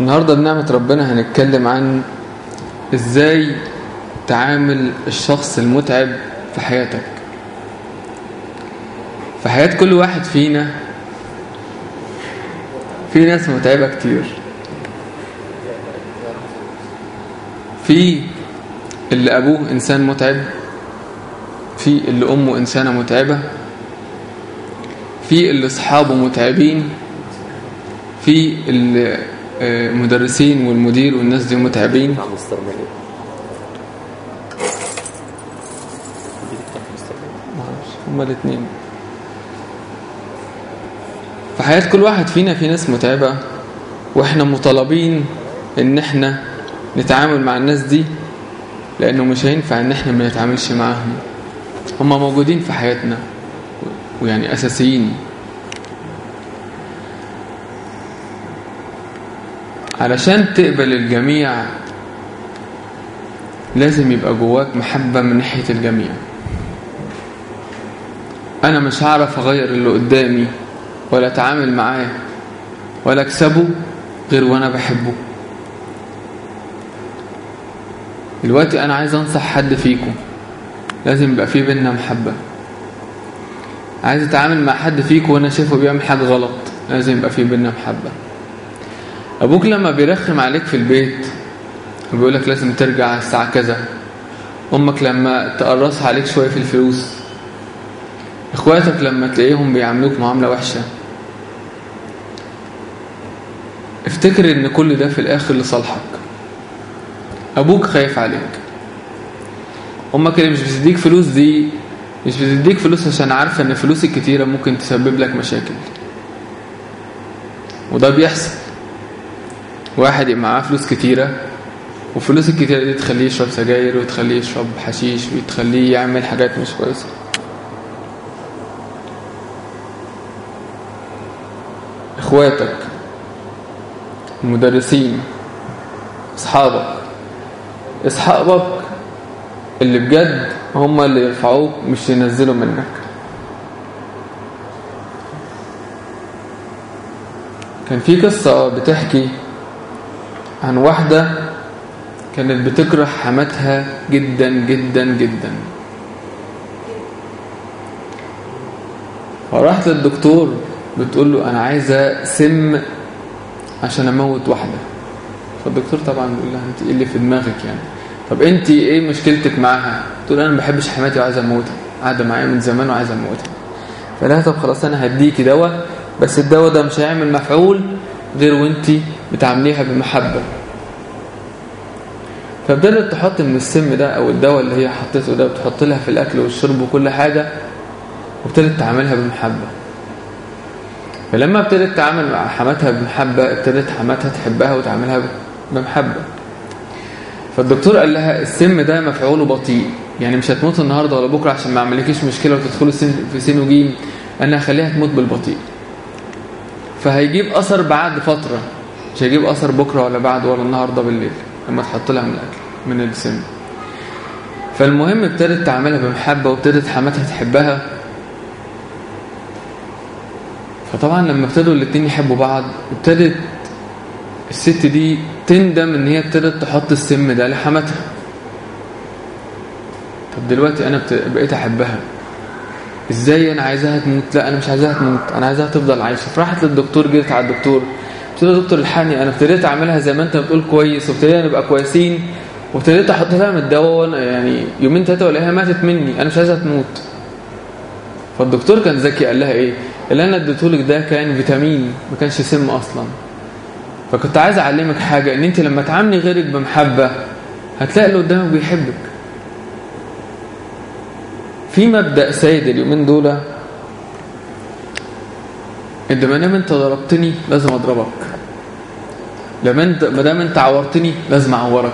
النهاردة بنعمة ربنا هنتكلم عن إزاي تعامل الشخص المتعب في حياتك. في حياة كل واحد فينا في ناس متعبة كتير. في اللي أبوه إنسان متعب في اللي أمه إنسانة متعبة في اللي أصحابه متعبين في المدرسين والمدير والناس دي متعبين. هما الاثنين في حياة كل واحد فينا في ناس متعبة وإحنا مطالبين إن إحنا نتعامل مع الناس دي لأنه مش هينفع إن إحنا ما نتعاملش معاهم. هما موجودين في حياتنا ويعني أساسيين. علشان تقبل الجميع لازم يبقى جواك محبة من ناحية الجميع. أنا مش هعرف أغير اللي قدامي ولا أتعامل معاه ولا أكسبه غير وأنا بحبه. دلوقتي أنا عايز أنصح حد فيكم لازم يبقى في بينا محبة. عايز أتعامل مع حد فيكم وأنا شايفه بيعمل حاجة غلط لازم يبقى في بينا محبة. أبوك لما بيرخم عليك في البيت وبيقولك لازم ترجع الساعة كذا. أمك لما تقرص عليك شوية في الفلوس. إخواتك لما تلاقيهم بيعاملوك معاملة وحشة. افتكر إن كل ده في الآخر لصالحك. أبوك خايف عليك. أمك اللي مش بتديك فلوس دي مش بتديك فلوس عشان عارفة إن فلوس الكتيرة ممكن تسبب لك مشاكل. وده بيحصل. واحد يبقى معاه فلوس كتيرة وفلوس الكتيرة دي تخليه يشرب سجاير وتخليه يشرب حشيش وتخليه يعمل حاجات مش كويسة. إخواتك المدرسين أصحابك أصحابك اللي بجد هم اللي يرفعوك مش ينزلوا منك. كان في قصة بتحكي عن واحدة كانت بتكره حماتها جدا جدا جدا. فراحت للدكتور بتقول له أنا عايزة سم عشان أموت واحدة فالدكتور طبعا بيقول لها أنت إيه اللي في دماغك يعني؟ طب أنت إيه مشكلتك معاها؟ تقول أنا ما بحبش حماتي وعايزة أموتها. قاعدة معايا من زمان وعايزة أموتها. فلها طب خلاص أنا هديكي دواء بس الدواء ده مش هيعمل مفعول غير وأنت بتعامليها بمحبة. فابتدت تحط من السم ده أو الدواء اللي هي حطيته ده بتحط لها في الأكل والشرب وكل حاجة وابتدت تعاملها بمحبة. فلما ابتدت تعامل مع حماتها بمحبة ابتدت حماتها تحبها وتعاملها بمحبة. فالدكتور قال لها السم ده مفعوله بطيء يعني مش هتموت النهاردة ولا بكرة عشان ما عملكيش مشكلة وتدخلوا في سين وجيم أنا هخليها تموت بالبطيء. فهيجيب أثر بعد فترة. مش هيجيب أثر بكرة ولا بعد ولا النهاردة بالليل لما تحط لها من الاكل من السم فالمهم ابتدت تعملها بمحبة وابتدت حماتها تحبها. فطبعا لما ابتدوا الاتنين يحبوا بعض ابتدت الست دي تندم إن هي ابتدت تحط السم ده لحماتها. طب دلوقتي أنا بقيت أحبها. إزاي أنا عايزاها تموت؟ لا أنا مش عايزاها تموت أنا عايزاها تفضل عايشة. فراحت للدكتور جريت على الدكتور. له دكتور الحقني أنا ابتديت أعملها زي ما أنت بتقول كويس وابتدينا نبقى كويسين وابتديت أحط لها من الدواء وأنا يعني يومين ثلاثة ولاقيها ماتت مني أنا مش عايزها تموت. فالدكتور كان ذكي قال لها إيه؟ اللي أنا اديتهولك ده كان فيتامين ما كانش سم أصلا. فكنت عايز أعلمك حاجة إن أنت لما تعاملي غيرك بمحبة هتلاقي اللي قدامك بيحبك. في مبدأ سيد اليومين دول إن ما أنت ضربتني لازم أضربك. لما انت ما دام انت عورتني لازم اعورك.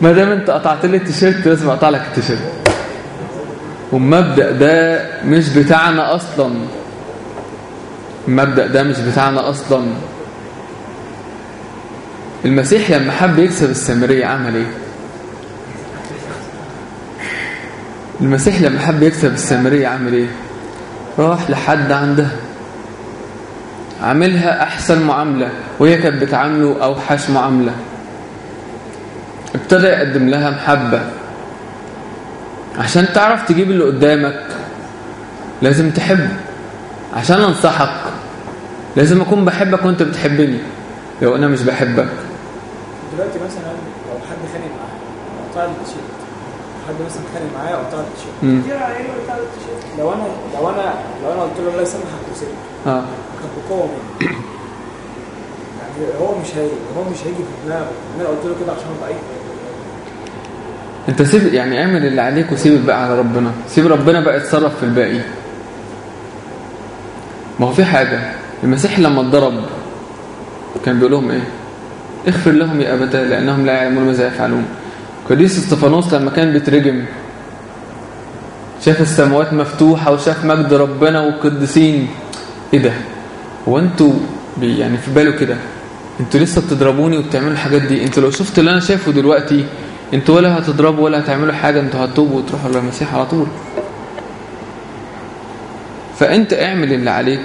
ما دام انت قطعت لي التيشيرت لازم اقطع لك التيشيرت. والمبدأ ده مش بتاعنا أصلا. المبدأ ده مش بتاعنا أصلا. المسيح لما حب يكسب السامرية عمل إيه؟ المسيح لما حب يكسب السامرية عمل إيه؟ راح لحد عندها عاملها أحسن معاملة وهي كانت بتعامله أوحش معاملة. ابتدى يقدم لها محبة. عشان تعرف تجيب اللي قدامك لازم تحبه. عشان أنصحك لازم أكون بحبك وأنت بتحبني. لو أنا مش بحبك. دلوقتي مثلا لو حد خانق معايا قطع التيشيرت حد مثلا خانق معايا قطع لي التيشيرت. لو أنا لو أنا لو أنا قلت له الله يسامحك وسيبك. آه. كان بقوة مني. يعني هو مش هي هو مش هيجي في دماغه. ان أنا قلت له كده عشان ضعيف. أنت سيب يعني اعمل اللي عليك وسيب الباقي على ربنا. سيب ربنا بقى يتصرف في الباقي. ما هو في حاجة. المسيح لما اتضرب كان بيقول لهم إيه؟ اغفر لهم يا أبتاه لأنهم لا يعلمون ماذا يفعلون. قديس إستفانوس لما كان بيترجم شاف السماوات مفتوحة وشاف مجد ربنا والقديسين إيه ده؟ هو أنتوا يعني في باله كده؟ أنتوا لسه بتضربوني وبتعملوا الحاجات دي؟ أنتوا لو شفتوا اللي أنا شايفه دلوقتي أنتوا ولا هتضربوا ولا هتعملوا حاجة أنتوا هتوبوا وتروحوا للمسيح على طول. فأنت اعمل اللي عليك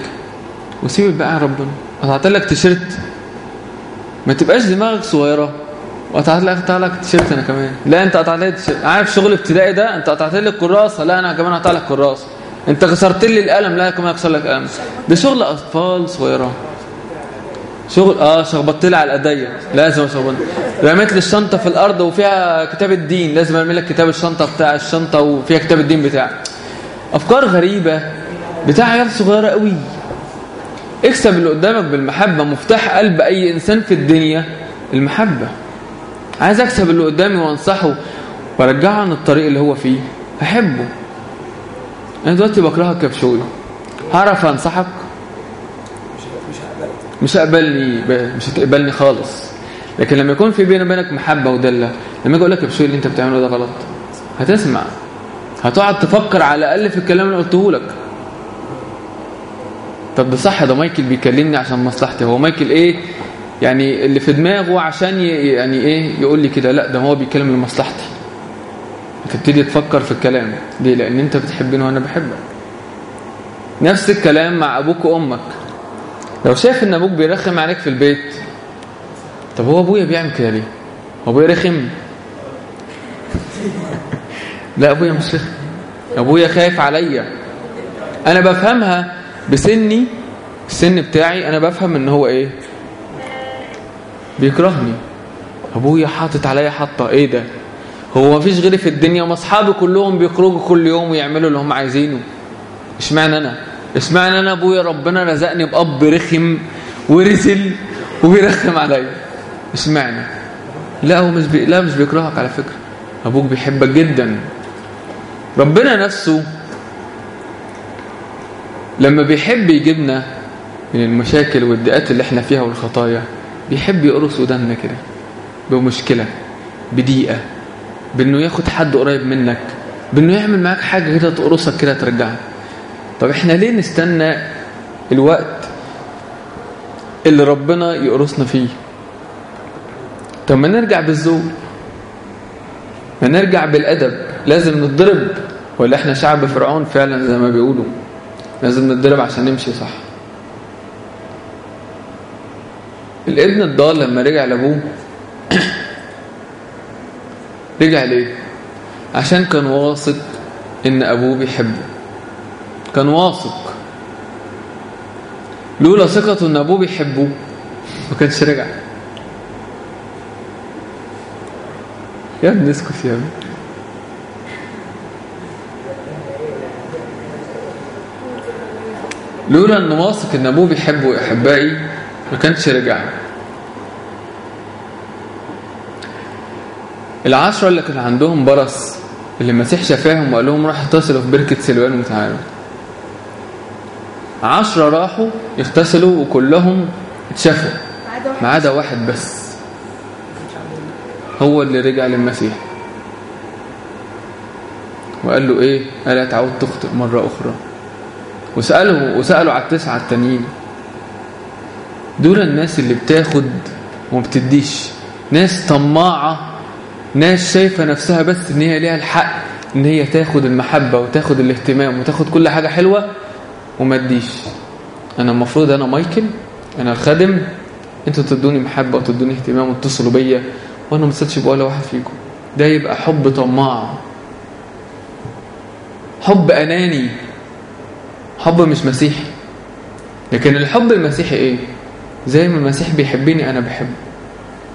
وسيب الباقي على ربنا. قطعت لك تيشيرت. ما تبقاش دماغك صغيرة. وقطعت لك قطع لك تيشيرت أنا كمان. لا أنت قطعت لي عارف شغل ابتدائي ده؟ أنت قطعت لي الكراسة. لا أنا كمان هقطع لك كراسة. أنت كسرت لي القلم. لا كمان هكسر لك قلم. ده شغل أطفال صغيرة. شغل آه شخبطت لي على الايديا لازم أشخبط. رميت لي الشنطة في الأرض وفيها كتاب الدين. لازم أرمي لك كتاب الشنطة بتاع الشنطة وفيها كتاب الدين بتاعك أفكار غريبة. بتاع عيال صغيرة قوي اكسب اللي قدامك بالمحبة. مفتاح قلب أي إنسان في الدنيا. المحبة. عايز اكسب اللي قدامي وانصحه وارجعه عن الطريق اللي هو فيه. هحبه أنا دلوقتي بكرهك يا بشوي هعرف انصحك؟ مش هقبلني مش هتقبلني خالص. لكن لما يكون في بيني وبينك محبة ودلة لما أجي أقول لك يا بشوي اللي انت بتعمله ده غلط هتسمع. هتقعد تفكر على الأقل في الكلام اللي قلته لك. طب ده صح ده مايكل بيكلمني عشان مصلحتي. هو مايكل إيه؟ يعني اللي في دماغه عشان يعني إيه يقول لي كده لا ده هو بيتكلم لمصلحتي. تبتدي تفكر في الكلام. ليه؟ لأن انت بتحبني وأنا بحبك. نفس الكلام مع أبوك وأمك. لو شايف إن أبوك بيرخم عليك في البيت طب هو أبويا بيعمل كده ليه؟ هو أبويا رخم. لا أبويا مش رخم. أبويا خايف عليا. أنا بفهمها بسني السن بتاعي أنا بفهم إن هو إيه؟ بيكرهني. أبويا حاطط عليا حطة. إيه ده؟ هو مفيش غيري في الدنيا وما أصحابي كلهم بيخرجوا كل يوم ويعملوا اللي هم عايزينه. إشمعنى أنا؟ إشمعنى أنا أبويا؟ ربنا رزقني بأب رخم ورزل وبيرخم عليا. إشمعنى؟ لا هو مش بي... لا مش بيكرهك على فكرة. أبوك بيحبك جدا. ربنا نفسه لما بيحب يجيبنا من المشاكل والضيقات اللي إحنا فيها والخطايا بيحب يقرص ودنا كده بمشكلة بضيقه بإنه ياخد حد قريب منك بإنه يعمل معاك حاجة كده تقرصك كده ترجعك طب إحنا ليه نستنى الوقت اللي ربنا يقرصنا فيه؟ طب ما نرجع بالذوق ما نرجع بالأدب. لازم نتضرب ولا إحنا شعب فرعون فعلا زي ما بيقولوا لازم نتضرب عشان نمشي صح. الابن الضال لما رجع لأبوه رجع ليه؟ عشان كان واثق إن أبوه بيحبه. كان واثق. لولا ثقته إن أبوه بيحبه ما كانش رجع. يا ابني اسكت يا ابني لولا انه واثق إن أبوه بيحبه احبائي ما كانش رجع. العشرة اللي كان عندهم برص اللي المسيح شفاهم وقال لهم راحوا اغتسلوا في بركة سلوان وتعالوا. عشرة راحوا يغتسلوا وكلهم اتشفوا ما عدا واحد بس. هو اللي رجع للمسيح. وقال له إيه؟ الا تعود تخطئ مرة أخرى. وسأله وسألوا على التسعة التانيين. دول الناس اللي بتاخد وما بتديش. ناس طماعة ناس شايفة نفسها بس إن هي ليها الحق إن هي تاخد المحبة وتاخد الاهتمام وتاخد كل حاجة حلوة وما تديش أنا المفروض أنا مايكل أنا الخادم أنتوا تدوني محبة وتدوني اهتمام وتتصلوا بيا وأنا ما اتصلش بولا واحد فيكم. ده يبقى حب طماع. حب أناني. حب مش مسيحي. لكن الحب المسيحي إيه؟ زي ما المسيح بيحبني أنا بحبه.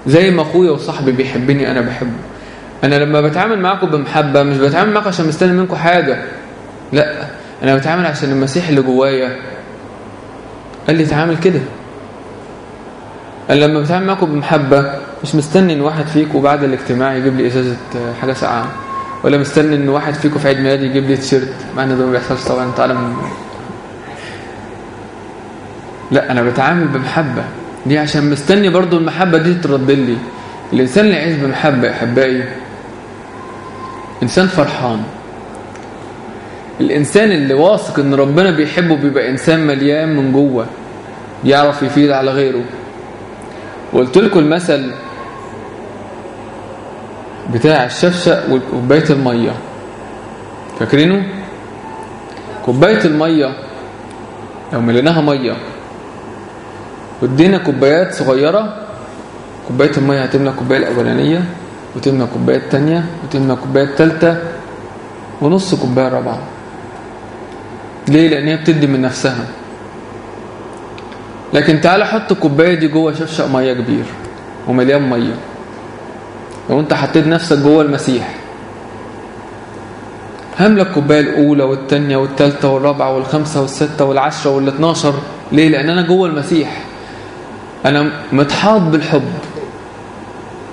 زي ما أخويا وصاحبي بيحبني أنا بحبه. أنا لما بتعامل معاكم بمحبة مش بتعامل معاكم عشان مستني منكم حاجة. لا أنا بتعامل عشان المسيح اللي جوايا. قال لي تعامل كده. أنا لما بتعامل معاكم بمحبة مش مستني إن واحد فيكم بعد الاجتماع يجيب لي إزازة حاجة ساقعة. ولا مستني إن واحد فيكم في عيد ميلادي يجيب لي تيشيرت مع إن ده ما بيحصلش طبعا انت عالم لا أنا بتعامل بمحبة. دي عشان مستني برضو المحبة دي ترد لي. الإنسان اللي يعيش بمحبة يا احبائي إنسان فرحان. الإنسان اللي واثق إن ربنا بيحبه بيبقى إنسان مليان من جوة يعرف يفيد على غيره. وقلت لكم المثل بتاع الشفشق وكوبايه المية. فاكرينه؟ كوباية المية لو مليناها مية وادينا كوبايات صغيرة. كوباية المية هتملى الكوبايه الأولانية وتملى الكوبايه الثانية وتملى الكوبايه الثالثه ونص كوباية رابعة. ليه؟ لأن هي بتدي من نفسها. لكن تعالى حط الكوباية دي جوه شفشق مية كبير ومليان مية. لو انت حطيت نفسك جوه المسيح. هملى الكوباية الأولى والثانيه والثالثه والرابعة والخامسه والستة والعشرة والاثناشر ليه؟ لأن أنا جوه المسيح. أنا متحاط بالحب.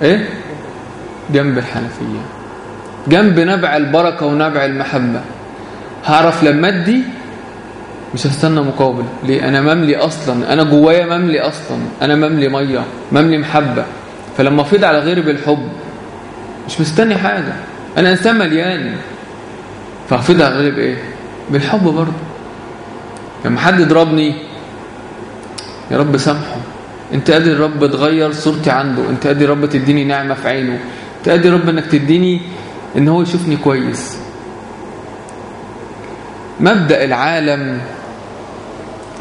إيه؟ جنب الحنفية. جنب نبع البركة ونبع المحبة. هعرف لما أدي؟ مش هستنى مقابل. ليه؟ أنا مملي أصلا. أنا جوايا مملي أصلا. أنا مملي مية. مملي محبة. فلما أفيض على غيري بالحب مش مستني حاجة. أنا إنسان مليان. فهفيض على غيري بإيه؟ بالحب برضه. لما حد يضربني يا رب سامحه. انت قادر رب تغير صورتي عنده انت قادر رب تديني نعمة في عينه انت قادر رب انك تديني ان هو يشوفني كويس. مبدأ العالم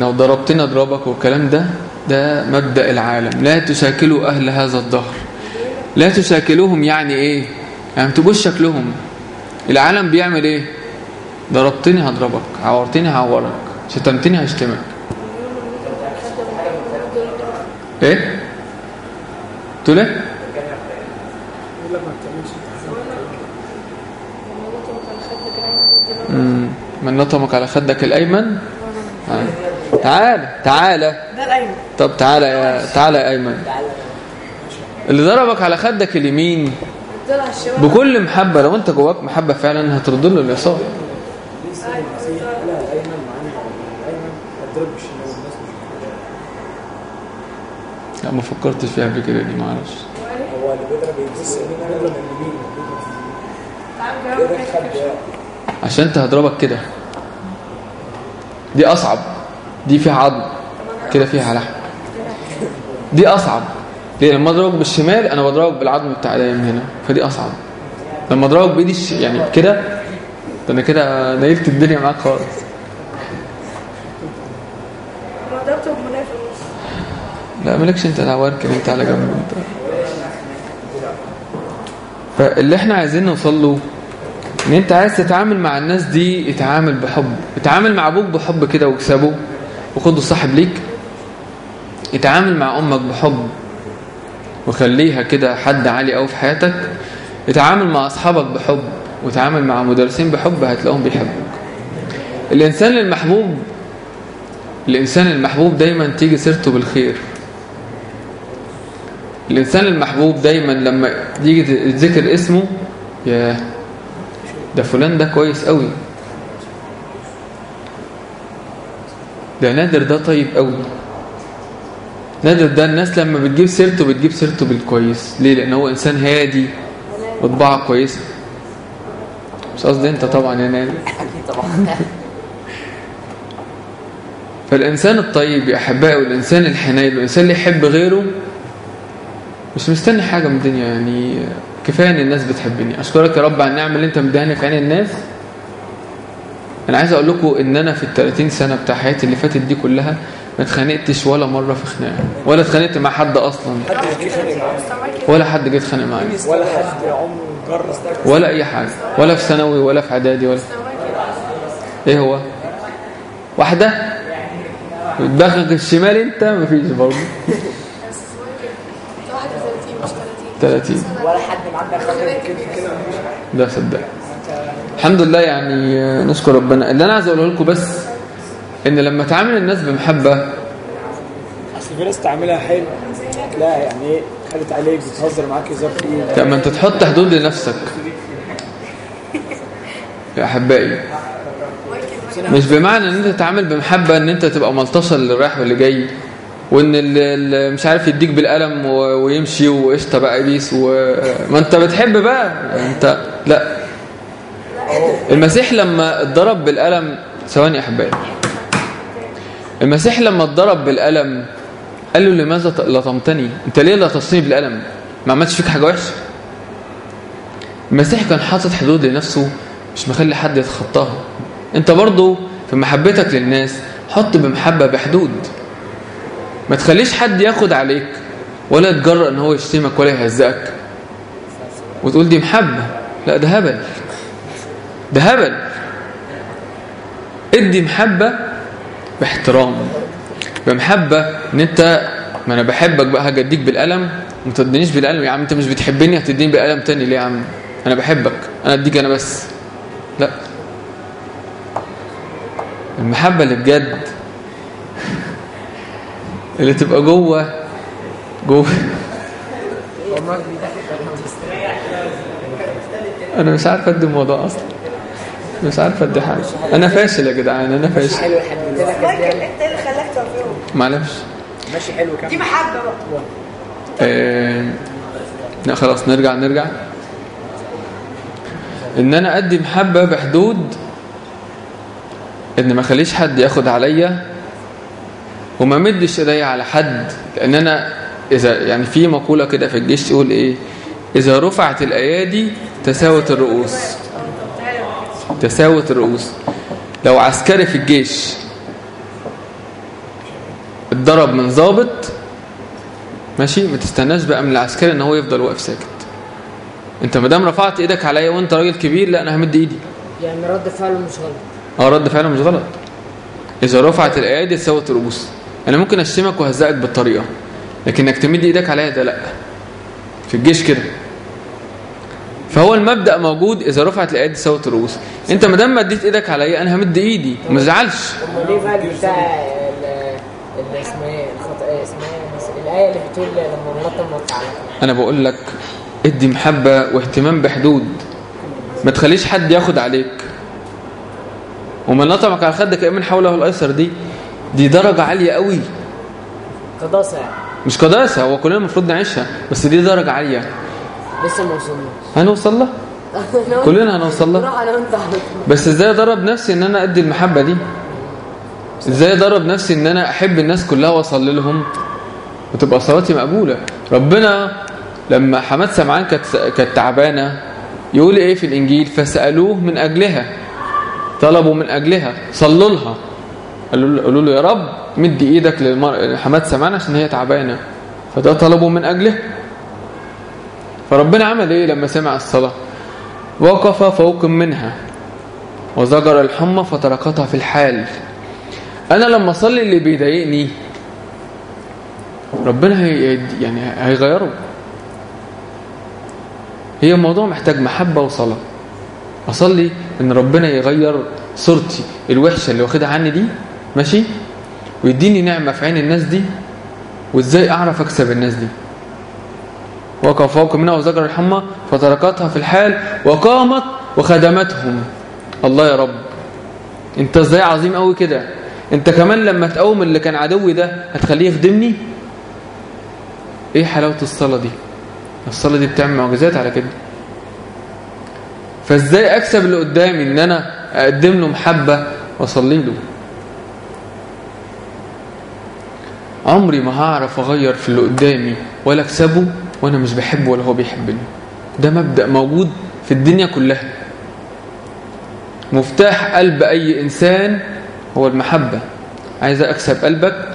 لو ضربتنا اضربك والكلام ده ده مبدأ العالم. لا تشاكلوا أهل هذا الظهر لا تشاكلوهم يعني إيه؟ يعني ما تبقوش شكلهم. العالم بيعمل إيه؟ ضربتني هضربك عورتني هعورك شتمتني هشتمك. إيه؟ تقول إيه. من نطمك على خدك الأيمن؟ آه. تعالى تعالى ده الأيمن. طب تعالى يا تعالى يا أيمن. اللي ضربك على خدك اليمين. بكل محبة لو انت جواك محبة فعلا هترد له اليسار ليه السيد المسيح قالها الايمن مع ان الايمن هتضرب بالشمال والناس مش بتضرب. لا ما فكرتش فيها قبل كده دي ما أعرفش. هو اللي بيضرب اليمين بيضرب اليمين اليمين. عشان انت هضربك كده. دي أصعب. دي فيها عظم. كده فيها لحم. دي أصعب. ليه لما أضربك بالشمال أنا بضربك بالعظم بتاع الأيام هنا. فدي أصعب. لما أضربك بإيدي يعني كده ده أنا كده نيلت الدنيا معاك خالص أنا ضربته بمنافع في النص لا مالكش انت دعوة اركن انت على جنب انت. فاللي إحنا عايزين نوصل له ان انت عايز تتعامل مع الناس دي اتعامل بحب. اتعامل مع أبوك بحب كده واكسبه وخده صاحب ليك. اتعامل مع أمك بحب وخليها كده حد عالي قوي في حياتك. اتعامل مع اصحابك بحب وتعامل مع مدرسين بحب هتلاقيهم بيحبوك. الإنسان المحبوب الإنسان المحبوب دايما تيجي سيرته بالخير. الإنسان المحبوب دايما لما يجي يتذكر اسمه يا ده فلان ده كويس قوي ده نادر ده طيب قوي نادر ده الناس لما بتجيب سيرته بتجيب سيرته بالكويس. ليه؟ لأن هو إنسان هادي وطباعه كويسة. مش قصدي أنت طبعا يا نادر. فالإنسان الطيب يا أحبائي والإنسان الحنين والإنسان اللي يحب غيره مش مستني حاجة من الدنيا يعني كفاية إن الناس بتحبني. أشكرك يا رب على النعمة اللي أنت مديهاني في عين الناس. أنا عايز أقول لكم إن أنا في ال 30 سنة بتاع حياتي اللي فاتت دي كلها ما اتخانقتش ولا مرة في خناقة ولا اتخانقت مع حد معاه ولا حد جه اتخانق معايا. ولا حد. عمره جرب ولا أي حاجة. ولا في ثانوي ولا في إعدادي ولا إيه هو؟ واحدة؟ دماغك الشمال أنت؟ مفيش برضه. 31 مش 30 30 ولا حد مفيش ده صدق. الحمد لله يعني نشكر ربنا. اللي أنا عايز أقوله لكم بس إن لما تعامل الناس بمحبة أصل في ناس تعملها حلو لا يعني إيه خدت عليك بتهزر معاك هزار تقيل. لما أنت تحط حدود لنفسك. يا أحبائي. مش بمعنى إن أنت تتعامل بمحبة إن أنت تبقى ملطشه اللي رايح واللي جاي. وإن مش عارف يديك بالقلم ويمشي وقشطة بقى بيس وما أنت بتحب بقى. انت لا. المسيح لما اتضرب بالقلم ثواني أحبائي. المسيح لما اتضرب بالقلم قال له لماذا لطمتني؟ أنت ليه لطمتني بالقلم؟ ما عملتش فيك حاجة وحشة؟ المسيح كان حاطط حدود لنفسه مش مخلي حد يتخطاها. أنت برضو في محبتك للناس حط بمحبة بحدود. ما تخليش حد ياخد عليك ولا يتجرأ إن هو يشتمك ولا يهزئك وتقول دي محبة. لا ده هبل. ده هبل. ادي محبة باحترام. بمحبه إن أنت ما أنا بحبك بقى هاجي اديك بالقلم وما تدينيش بالقلم يا عم أنت مش بتحبني هتديني بالقلم تاني ليه يا عم؟ أنا بحبك. أنا أديك أنا بس. لا. المحبة اللي بجد اللي تبقى جوه جوه. أنا مش عارف أدي الموضوع أصلا. مش عارف أدي حاجة. أنا فاشل يا جدعان أنا فاشل. حلو انت إيه اللي خلاك معلش. ماشي حلو دي كمان محبة بقى. آه، لا خلاص نرجع نرجع. إن أنا أدي محبة بحدود إن ما أخليش حد ياخد عليا وما مدش ايديا على حد لأن أنا اذا يعني في مقولة كده في الجيش تقول إيه؟ إذا رفعت الأيادي تساوت الرؤوس. تساوت الرؤوس. لو عسكري في الجيش اتضرب من ضابط ماشي؟ ما تستناش بقى من العسكري إن هو يفضل واقف ساكت. أنت ما دام رفعت إيدك عليا وأنت راجل كبير لا أنا همد إيدي. يعني رد فعله مش غلط. آه رد فعله مش غلط. إذا رفعت الأيادي تساوت الرؤوس. أنا ممكن أشتمك وهزقك بالطريقة لكن إنك تمد إيدك عليا ده لأ في الجيش كده. فهو المبدأ موجود إذا رفعت الايادي تساوت الرؤوس. أنت ما دام مديت إيدك عليا أنا همد إيدي وما تزعلش. ليه بقى بتاع اسمها. إيه إيه الآية اللي بتقول لما مرات على أنا بقول لك ادي محبة واهتمام بحدود. ما تخليش حد ياخد عليك. ومن لطمك على خدك من حوله الأيسر دي؟ دي درجة عالية قوي. قداسة يعني. مش قداسة هو كلنا المفروض نعيشها بس دي درجة عالية. لسه ما وصلناش هنوصل لها؟ كلنا هنوصل لها. بس إزاي أدرب نفسي إن أنا أدي المحبة دي؟ إزاي أدرب نفسي إن أنا أحب الناس كلها وأصلي لهم؟ وتبقى صلاتي مقبولة. ربنا لما حماد سمعان كانت كانت تعبانة يقول إيه في الإنجيل؟ فسألوه من أجلها. طلبوا من أجلها. صلوا لها. قالوا له يا رب مد إيدك. لحماد سمعان عشان هي تعبانة. فده طلبوا من أجله. فربنا عمل إيه لما سمع الصلاة؟ وقف فوق منها وزجر الحمى فتركتها في الحال. أنا لما أصلي اللي بيضايقني ربنا هي يعني هيغيره. هي الموضوع محتاج محبة وصلاة. أصلي إن ربنا يغير صورتي الوحشة اللي واخدها عني دي ماشي؟ ويديني نعمة في عين الناس دي وإزاي أعرف أكسب الناس دي؟ وقف فوق منها وزجر الحمى فتركتها في الحال وقامت وخدمتهم. الله يا رب أنت إزاي عظيم قوي كده؟ أنت كمان لما تقوم اللي كان عدوي ده هتخليه يخدمني؟ إيه حلاوة الصلاة دي؟ الصلاة دي بتعمل معجزات على كده. فإزاي أكسب اللي قدامي إن أنا أقدم له محبة وأصلي له؟ عمري ما هعرف أغير في اللي قدامي ولا أكسبه وأنا مش بحبه ولا هو بيحبني. ده مبدأ موجود في الدنيا كلها. مفتاح قلب أي إنسان هو المحبة. عايز أكسب قلبك؟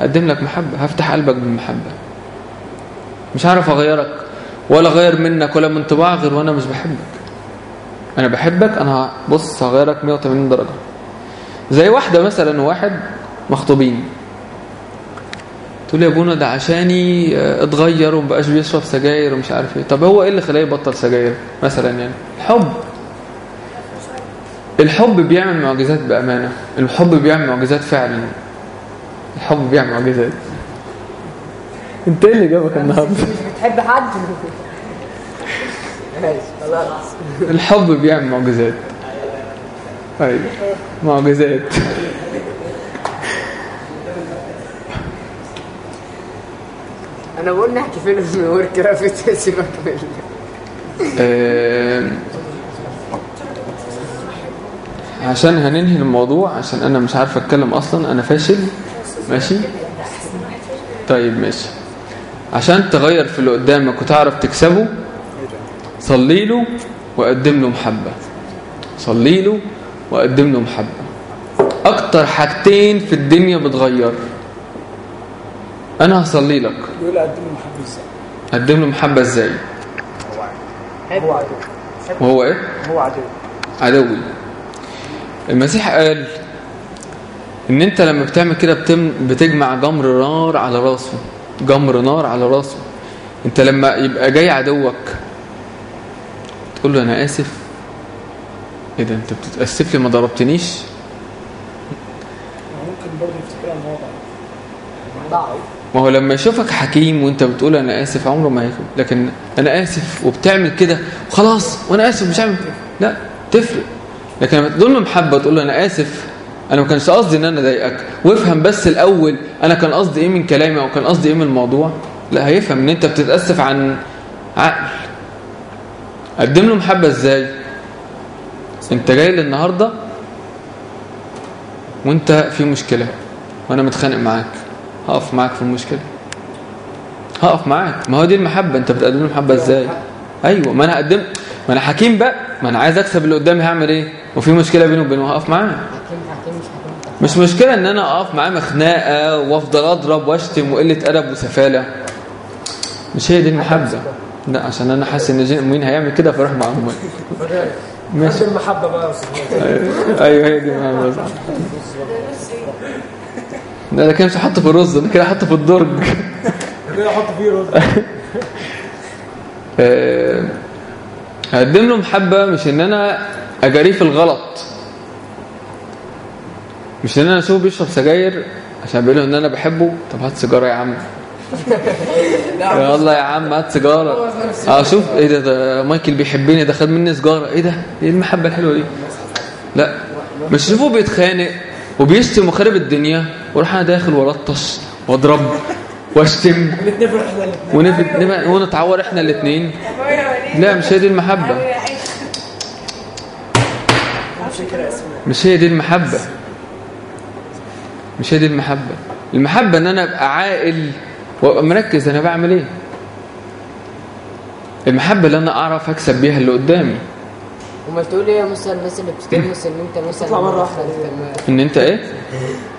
هقدم لك محبة. هفتح قلبك بالمحبة. مش هعرف أغيرك ولا أغير منك ولا من طباعك غير وأنا مش بحبك. أنا بحبك أنا بص هغيرك 180 درجة. زي واحدة مثلا وواحد مخطوبين. تقول يا ابونا ده عشاني آه، اتغير ومبقاش بيشرب سجاير ومش عارف إيه. طب هو إيه اللي خلاه يبطل سجاير مثلا يعني؟ الحب. الحب بيعمل معجزات بأمانة. الحب بيعمل معجزات فعلا. الحب بيعمل معجزات. انت إيه اللي جابك النهارده؟ مش بتحب حد. الحب بيعمل معجزات. أيوه معجزات. أنا بقول نحكي فيلم ورك رافت سيبك منه عشان هننهي الموضوع عشان أنا مش عارف أتكلم أصلا أنا فاشل. ماشي؟ طيب ماشي. عشان تغير في اللي قدامك وتعرف تكسبه صلي له وقدم له محبة. صلي له وقدم له محبة. أكتر حاجتين في الدنيا بتغير. أنا هصلي لك. بيقول قدم له محبة إزاي؟ قدم له محبة إزاي؟ هو عدو. وهو إيه؟ هو عدو. عدوي. المسيح قال إن أنت لما بتعمل كده بتم بتجمع جمر نار على راسه. جمر نار على راسه. أنت لما يبقى جاي عدوك تقول له أنا آسف. إيه ده؟ أنت بتتأسف لي؟ ما ضربتنيش. ممكن برضه يفتكرها ان هو ضعيف ما هو لما يشوفك حكيم وانت بتقول أنا آسف عمره ما ياخد لكن أنا آسف وبتعمل كده وخلاص وأنا آسف مش عامل لا تفرق. لكن لما تقول له محبة وتقول له أنا آسف أنا ما كانش قصدي إن أنا أضايقك وافهم بس الأول أنا كان قصدي إيه من كلامي أو كان قصدي إيه من الموضوع لا هيفهم إن أنت بتتأسف عن عقل. قدم له محبة إزاي؟ أنت جاي لي النهارده وأنت في مشكلة وأنا متخانق معاك. هقف معاك في المشكلة. هقف معاك. ما هو دي المحبة. انت بتقدم له إزاي؟ أيوه. ما أنا قدم ما أنا حكيم بقى. ما أنا عايز أكسب اللي قدامي هعمل إيه؟ وفي مشكلة بيني وبينه. هقف معاه. حكيم حكيم مش حكيم مش مشكلة إن أنا أقف معاه مخناقة وأفضل أضرب وأشتم وقلة أدب وسفالة. مش هي دي المحبة. لا عشان أنا حاسس إن جين مين هيعمل كده فاروح معاهم. ماشي. المحبة بقى أيوه هي دي ده أنا كده مش هحطه في الرز أنا كده هحطه في الدرج. كده أحط فيه رز. آه، هقدم له محبة مش إن أنا أجاريه في الغلط. مش إن أنا أشوفه بيشرب سجاير عشان بيقول له إن أنا بحبه. طب هات سيجارة يا عم. يلا يا عم هات سيجارة. آه شوف إيه ده, ده مايكل بيحبني ده خد مني سيجارة. إيه ده؟ إيه المحبة الحلوة دي؟ لا مش شوفه بيتخانق وبيشتم وخرب الدنيا. وأروح أنا داخل والطش واضرب وأشتم. ونتعور إحنا الاثنين لا مش هي دي المحبة. مش هي دي المحبة. مش هي دي المحبة. المحبة إن أنا أبقى عاقل وابقى مركز أنا بعمل إيه؟ المحبة اللي أنا أعرف أكسب بيها اللي قدامي. وما تقول إيه مثلا الناس اللي بتلمس ان انت مثلا تطلع مرة واحدة. ما- إن أنت إيه؟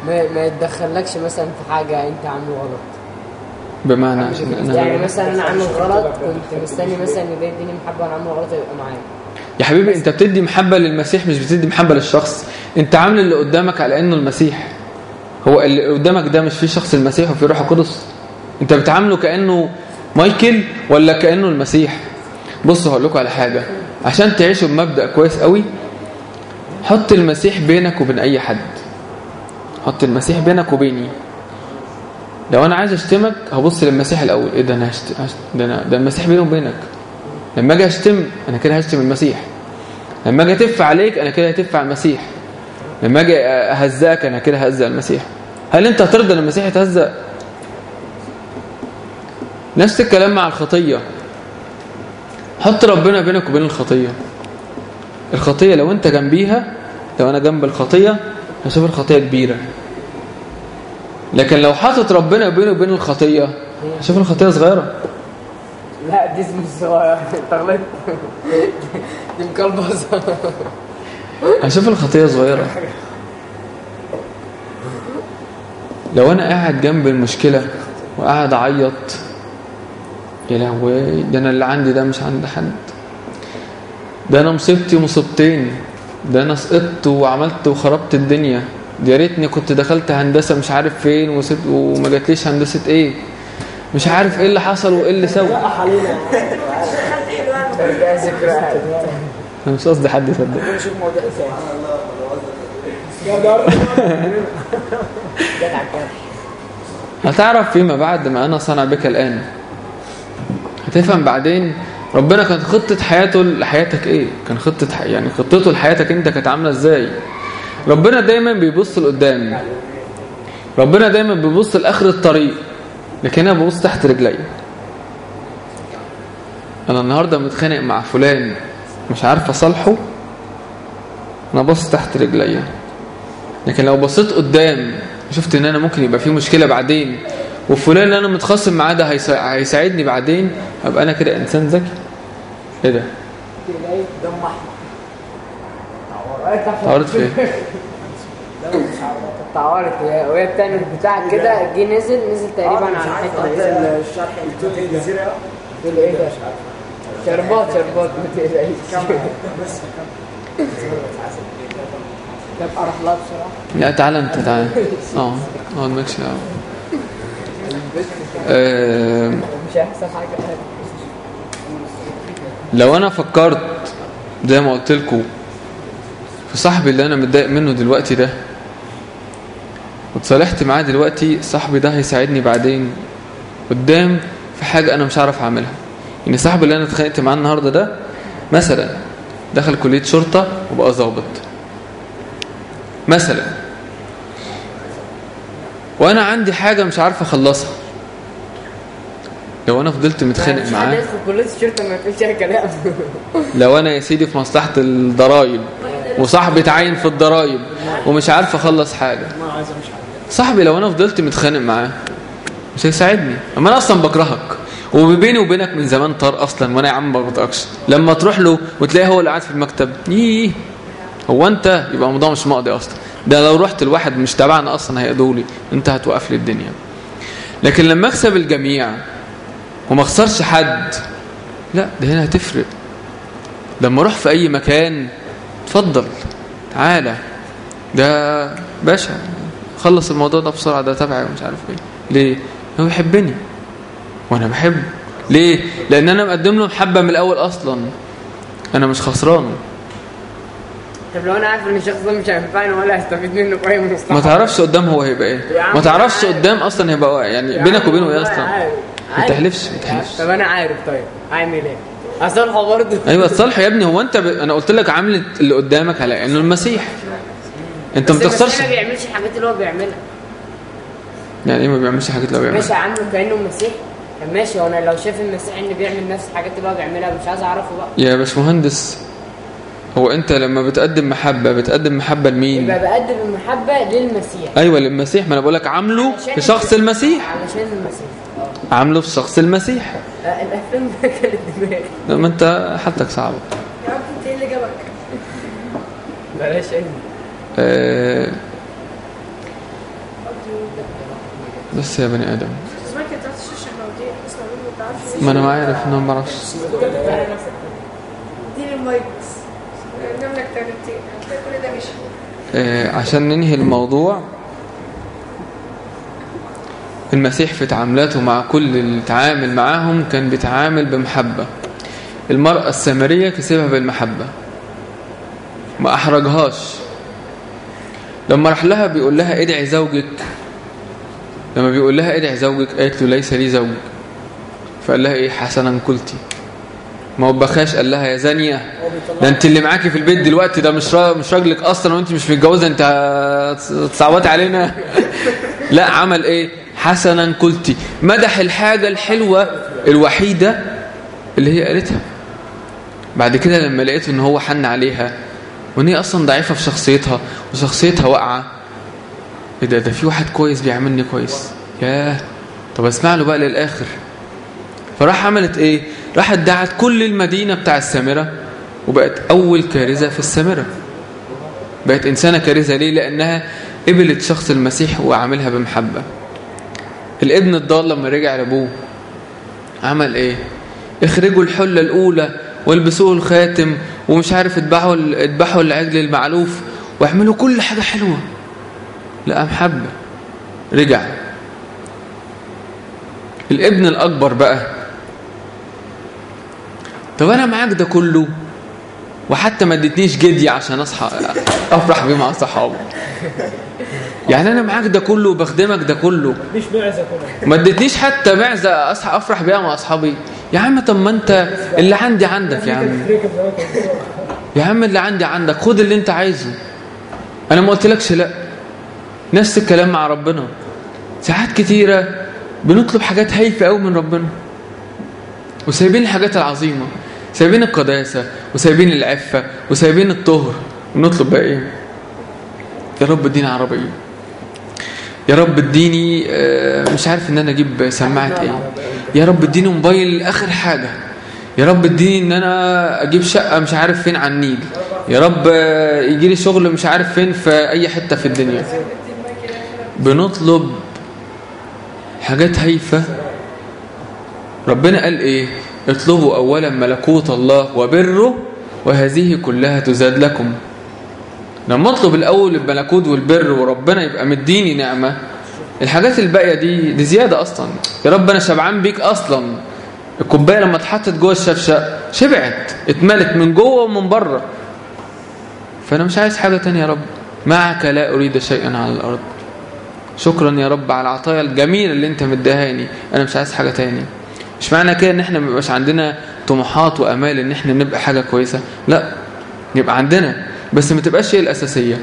ما, ما يتدخلكش مثلا في حاجة أنت عامله غلط. بمعنى يعني مثلا أنا عامل غلط كنت مستني مثلا ان ده يديني محبة وأنا عامل غلط يبقى معايا. يا حبيبي أنت بتدي محبة للمسيح مش بتدي محبة للشخص. أنت عامل اللي قدامك على إنه المسيح. هو اللي قدامك ده مش فيه شخص المسيح وفيه روح القدس. أنت بتعامله كأنه مايكل ولا كأنه المسيح؟ بصوا هقول لكم على حاجة. عشان تعيشوا بمبدأ كويس قوي حط المسيح بينك وبين أي حد. حط المسيح بينك وبيني. لو أنا عايز أشتمك هبص للمسيح الأول. إيه ده أنا هشت... ده أنا ده المسيح بيني وبينك. لما أجي أشتم أنا كده هشتم المسيح. لما أجي أتف عليك أنا كده هتف على المسيح. لما أجي اهزئك أنا كده ههزئ المسيح. هل أنت هترضى إن المسيح يتهزأ؟ نفس الكلام مع الخطية. حط ربنا بينك وبين الخطية. الخطية لو أنت جنبيها لو أنا جنب الخطية هشوف الخطية كبيرة. لكن لو حاطط ربنا بيني وبين الخطية هشوف الخطية صغيرة. لا دي اسم الصغير. انت غلطت دي مكلبصه هشوف الخطية صغيرة. لو أنا قاعد جنب المشكلة وقاعد أعيط يا لهوي ده أنا اللي عندي ده مش عند حد. ده أنا مصيبتي مصيبتين. ده أنا سقطت وعملت وخربت الدنيا. يا ريتني كنت دخلت هندسة مش عارف فين وسبت وما جاتليش هندسة إيه. مش عارف إيه اللي حصل وإيه اللي سوى. أنا مش قصدي حد يصدق. هتعرف فيما بعد ما أنا صنع بك الآن. هتفهم بعدين ربنا كانت خطة حياته لحياتك إيه؟ كان خطة. يعني خطته لحياتك أنت كانت عاملة إزاي؟ ربنا دايما بيبص لقدام. ربنا دايما بيبص لآخر الطريق لكن أنا ببص تحت رجلي. أنا النهاردة متخانق مع فلان مش عارف أصالحه أنا بص تحت رجلي. لكن لو بصيت قدام شفت إن أنا ممكن يبقى في مشكلة بعدين. وفلان اللي أنا متخاصم معاه ده هيسا- هيساعدني بعدين؟ أبقى أنا كده إنسان ذكي؟ إيه ده؟ عرض فين اتعورت وهي وهي بتعمل بتاع كده جه نزل نزل تقريبا على الحته دي الشرح إيه ده؟ شربات شربات ما تقلقيش بس طب أروح لها بسرعة. لا تعالى أنت تعالى آه آه. دعوه آه، حاجة لو أنا فكرت زي ما قلت لكم في صاحبي اللي أنا متضايق منه دلوقتي ده وتصالحت معاه دلوقتي صاحبي ده هيساعدني بعدين قدام في حاجة أنا مش عارف أعملها. يعني صاحبي اللي أنا اتخانقت معاه النهارده ده مثلا دخل كلية شرطة وبقى ظابط مثلا. وأنا عندي حاجة مش عارف أخلصها. لو أنا فضلت متخانق مش معاه كلية الشرطة ما اي كلام. لو أنا يا سيدي في مصلحة الضرايب وصاحبي اتعين في الضرايب ومش عارف أخلص حاجة. ما عايز مش عارف صاحبي لو أنا فضلت متخانق معاه مش هيساعدني. أما أنا أصلا بكرهك. وبيني وبينك من زمان طار أصلا وأنا يا عم ما بطقش لما تروح له وتلاقيه هو اللي قاعد في المكتب ييه هو أنت؟ يبقى الموضوع مش مقضي أصلا. ده لو رحت لواحد مش تبعنا أصلا هيقضوا لي. أنت هتوقف لي الدنيا. لكن لما أكسب الجميع وما اخسرش حد. لا ده هنا هتفرق. لما أروح في أي مكان اتفضل تعالى. ده باشا خلص الموضوع ده بسرعة ده تبعي ومش عارف إيه. ليه؟ هو بيحبني وأنا بحبه. ليه؟ لأن أنا مقدم له محبه من الأول أصلا. أنا مش خسران. طب لو أنا عارف إن الشخص ده مش هينفعني ولا هستفيد منه اي مصلحة؟ ما تعرفش قدام هو هيبقى إيه. ما تعرفش. قدام أصلا هيبقى يعني بينك وبينه إيه أصلا. ما. تحلفش ما تحلفش طب أنا عارف طيب. اعمل إيه؟ اصالحه برضه. أيوه الصالح يا ابني هو أنت ب... أنا قلت لك عامل اللي قدامك على إنه المسيح. أنت ما بس المسيح تخسرش. ما بيعملش الحاجات اللي هو بيعملها. يعني إيه ما بيعملش حاجات لو بيعملها؟ ماشي عامله كانه مسيح طب ماشي وأنا لو شايف المسيح ان بيعمل نفس الحاجات اللي هو بيعملها مش عايز أعرفه بقى. يا باشمهندس هو أنت لما بتقدم محبة بتقدم محبة لمين؟ يبقى بقدم المحبة للمسيح. أيوه للمسيح. ما أنا بقول لك عامله في شخص المسيح. علشان المسيح. عامله في شخص المسيح. آه، الأفلام ده كانت دماغي لما انت حالتك صعبة. يا رب انت إيه اللي جابك؟ بلاش علم. آه بس يا بني آدم. ما ما أنا ما عارف ان أنا ما بعرفش. اديني المايك بس. نعمل لك تغلبتين هتلاقي كل ده مشي آه عشان ننهي الموضوع المسيح في تعاملاته مع كل اللي تعامل معاهم كان بيتعامل بمحبة. المرأة السامرية كسبها بالمحبة. ما أحرجهاش. لما راح لها بيقول لها ادعي زوجك. لما بيقول لها ادعي زوجك قالت له ليس لي زوج. فقال لها إيه؟ حسنا قلتي. ما وبخاش قال لها يا زانية ده أنت اللي معاكي في البيت دلوقتي ده مش. مش راجلك أصلا وأنت مش متجوزة أنت تصعبتي علينا. لا عمل إيه؟ حسنا قلتي مدح الحاجة الحلوة الوحيدة اللي هي قالتها. بعد كده لما لقيت إن هو حن عليها وإن هي أصلا ضعيفة في شخصيتها وشخصيتها واقعة إيه ده؟ ده في واحد كويس بيعاملني كويس. ياه! طب أسمع له بقى للآخر. فراح عملت إيه؟ راحت دعت كل المدينة بتاع السامرة وبقت أول كارثة في السامرة. بقت إنسانة كارثة ليه؟ لأنها قبلت شخص المسيح وعاملها بمحبة. الابن الضال لما رجع لأبوه عمل إيه؟ اخرجوا الحلة الأولى والبسوه الخاتم ومش عارف اذبحوا اذبحوا العجل المعلوف واعملوا كل حاجة حلوة. لقى محبة رجع. الابن الأكبر بقى طب أنا معاك ده كله؟ وحتى ما اديتنيش جدي عشان أصحى أفرح بيه مع صحابي يعني أنا معاك ده كله وبخدمك ده كله. مش معزة كلها ما اديتنيش حتى معزة أصحى أفرح بيها مع أصحابي. يا عم طب ما أنت اللي عندي عندك يا عم. يا عم اللي عندي عندك خد اللي أنت عايزه. أنا ما قلتلكش لأ. نفس الكلام مع ربنا. ساعات كتيرة بنطلب حاجات هايفة قوي من ربنا. وسايبين الحاجات العظيمة. سايبين القداسة وسايبين العفة وسايبين الطهر. ونطلب بقى إيه؟ يا رب اديني عربية يا رب اديني آه، مش عارف إن أنا أجيب سماعة إيه. يا رب اديني موبايل آخر حاجة. يا رب اديني إن أنا أجيب شقة مش عارف فين على النيل. يا رب آه، يجي لي شغل مش عارف فين في أي حتة في الدنيا. بنطلب حاجات هايفة. ربنا قال إيه؟ اطلبوا اولا ملكوت الله وبره وهذه كلها تزاد لكم. لما اطلب الأول الملكوت والبر وربنا يبقى مديني نعمة. الحاجات الباقية دي دي زيادة أصلا. يا رب أنا شبعان بيك أصلا. الكوباية لما اتحطت جوه الشفشة شبعت اتملت من جوه ومن بره. فأنا مش عايز حاجة تانية يا رب. معك لا أريد شيئا على الأرض. شكرا يا رب على العطايا الجميلة اللي أنت مديهاني. أنا مش عايز حاجة تاني. مش معنى كده إن إحنا ما عندنا طموحات وأمال إن إحنا نبقى حاجة كويسة. لا يبقى عندنا. بس ما تبقاش هي الأساسية.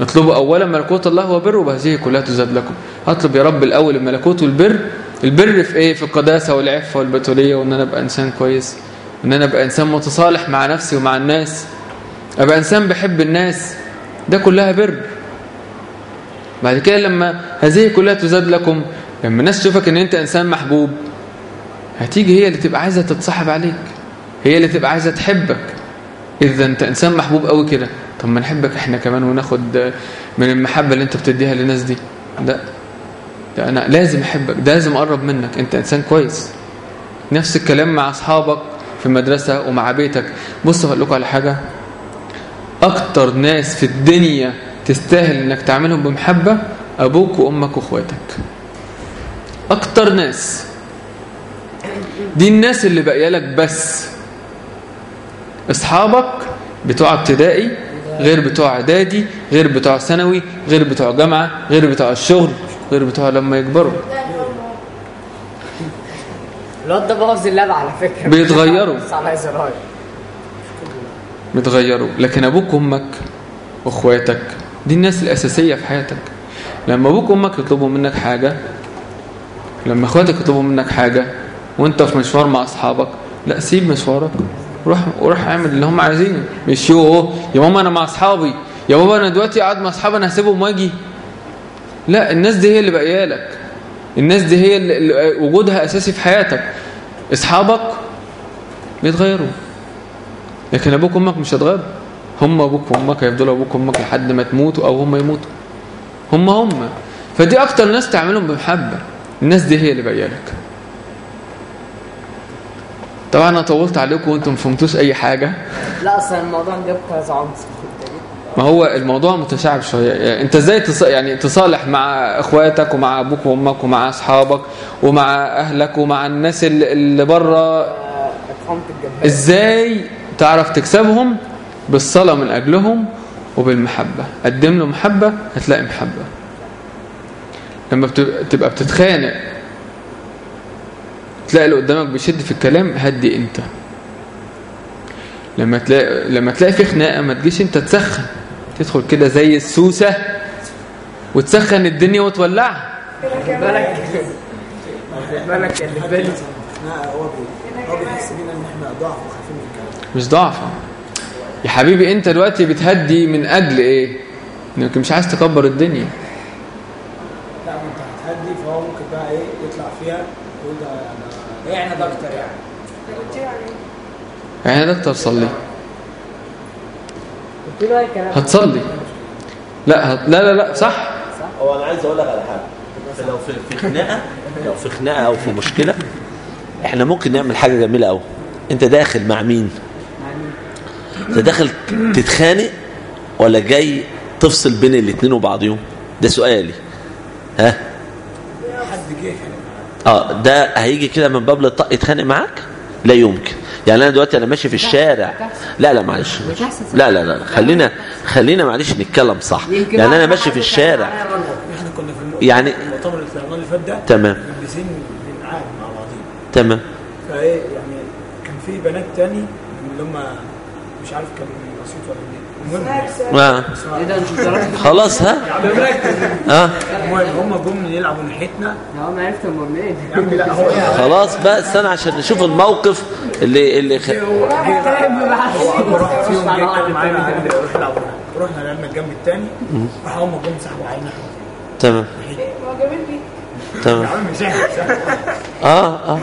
اطلبوا اولا ملكوت الله وبره وهذه كلها تزاد لكم. اطلب يا رب الأول الملكوت والبر. البر في إيه؟ في القداسة والعفة والبتولية وإن أنا أبقى إنسان كويس. ان أنا أبقى إنسان متصالح مع نفسي ومع الناس. أبقى إنسان بحب الناس. ده كلها بر. بعد كده لما هذه كلها تزاد لكم لما الناس تشوفك إن أنت إنسان محبوب هتيجي هي اللي تبقى عايزة تتصاحب عليك. هي اللي تبقى عايزة تحبك. إذا أنت إنسان محبوب قوي كده. طب ما نحبك إحنا كمان وناخد من المحبة اللي انت بتديها للناس دي. لا. ده أنا لازم احبك ده لازم اقرب منك. انت انسان كويس. نفس الكلام مع اصحابك في المدرسة ومع بيتك. بصوا هقول لكم على حاجة. أكتر ناس في الدنيا تستاهل إنك تعملهم بمحبة أبوك وأمك وأخواتك. أكتر ناس. دي الناس اللي باقية لك بس. أصحابك بتوع ابتدائي غير بتوع إعدادي غير بتوع ثانوي غير بتوع جامعة غير بتوع الشغل غير بتوع لما يكبروا. الواد ده بوظ اللعبة على فكرة. بيتغيروا. بيتغيروا. لكن أبوك وأمك وأخواتك دي الناس الأساسية في حياتك. لما أبوك وأمك يطلبوا منك حاجة لما أخواتك يطلبوا منك حاجة وأنت في مشوار مع أصحابك لا سيب مشوارك. وروح وروح اعمل اللي هم عايزينه. مش يو يا ماما أنا مع اصحابي. يا بابا أنا دلوقتي قاعد مع اصحابي أنا هسيبهم واجي. لا الناس دي هي اللي باقية لك. الناس دي هي اللي وجودها أساسي في حياتك. أصحابك بيتغيروا. لكن أبوك وأمك مش هتغيروا هم أبوك وأمك هيفضلوا أبوك وأمك لحد ما تموتوا أو هم يموتوا. هم هم. فدي أكتر ناس تعملهم بمحبة. الناس دي هي اللي باقية لك. طبعا أنا طولت عليكم وأنتم ما فهمتوش أي حاجة. لا أصلا الموضوع جاب كذا ما هو الموضوع متشعب شوية. يعني أنت إزاي تص... يعني تصالح مع إخواتك ومع أبوك وأمك ومع أصحابك ومع أهلك ومع الناس اللي, اللي بره إزاي تعرف تكسبهم؟ بالصلاة من أجلهم وبالمحبة. قدم له محبة هتلاقي محبة. لما بت- تبقى بتتخانق تلاقي اللي قدامك بيشد في الكلام هدي انت. لما تلاقي لما تلاقي في خناقة ما تجيش انت تسخن. تدخل كده زي السوسة وتسخن الدنيا وتولعها. بالك بالك اللي هو بي- هو بيحس ان إحنا ضعف. وخايفين من الكلام مش ضعفة يا حبيبي انت دلوقتي بتهدي من أجل إيه؟ انك مش عايز تكبر الدنيا. لا ما انت هتهدي فهو ممكن بقى إيه يطلع فيها ويقول يعني ده أكتر يعني. يعني يا دكتور صلي. قلت له أي كلام؟ هتصلي. لا هت... لا لا لا صح. هو أنا عايز أقول لك على حاجة. لو في في خناقة لو في خناقة أو في مشكلة إحنا ممكن نعمل حاجة جميلة قوي أنت داخل مع مين؟ أنت داخل تتخانق ولا جاي تفصل بين الاثنين وبعضهم ده سؤالي. ها؟ آه ده هيجي كده من باب للطق يتخانق معاك؟ لا يمكن. يعني أنا دلوقتي أنا ماشي في الشارع. لا لا معلش. لا لا لا خلينا خلينا معلش نتكلم صح. يعني أنا ماشي في الشارع. إحنا كنا في يعني المؤتمر اللي طلعناه اللي فات ده تمام. ملبسين بنعاد مع بعضين. تمام. فإيه يعني كان في بنات تاني من اللي هم مش عارف كانوا خلاص ها؟ المهم هم جم يلعبوا ناحيتنا يا عم عرفت هم منين خلاص بقى استنى عشان نشوف الموقف اللي اللي خ... هو راح فيهم معانا. رحنا لعبنا الجنب الثاني راح هم جم سحبوا علينا تمام. تمام. آه آه.